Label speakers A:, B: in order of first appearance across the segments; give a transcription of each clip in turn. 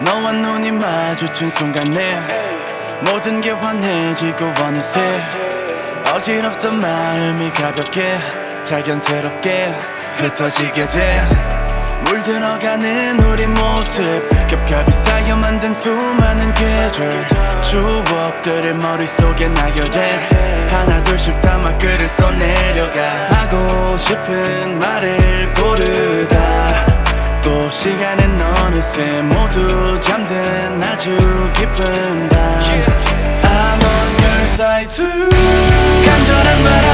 A: 너와 눈이 마주친 순간 내 모든 게 환해지고 어느새 어지럽던 마음이 가볍게 자연스럽게 흩어지게 돼 물들어가는 우리 모습 겹겹이 쌓여 만든 수많은 계절 추억들을 머릿속에 나열해 하나 둘씩 담아 글을 써내려가 하고 싶은 말을 고르다. 또 시간은 어느새 모두 아주 깊은 밤 I'm on your side too 간절한 바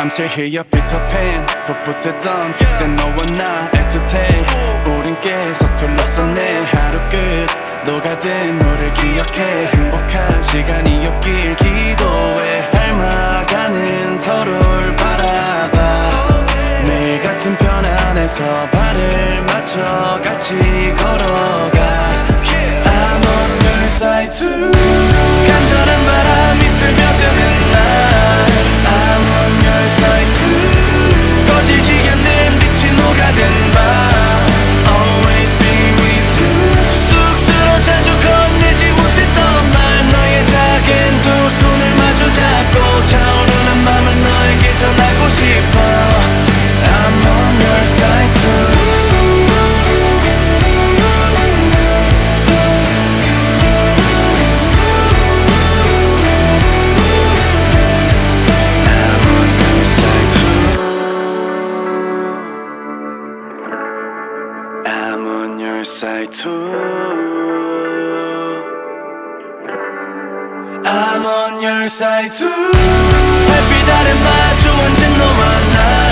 A: I'm still here Peter Pan 풋풋했던 그때 너와 나 애틋해 우린 꽤 서툴렀었네. 하루 끝 녹아든 너를 기억해. 행복한 시간이었길 기도해. 닮아가는 서로를 바라봐. 매일 같은 편 안에서 발을 맞춰 같이 걸어가. I'm on your side too on your side too. I'm on your side too. 햇빛 아래 마주 앉은 너와 나.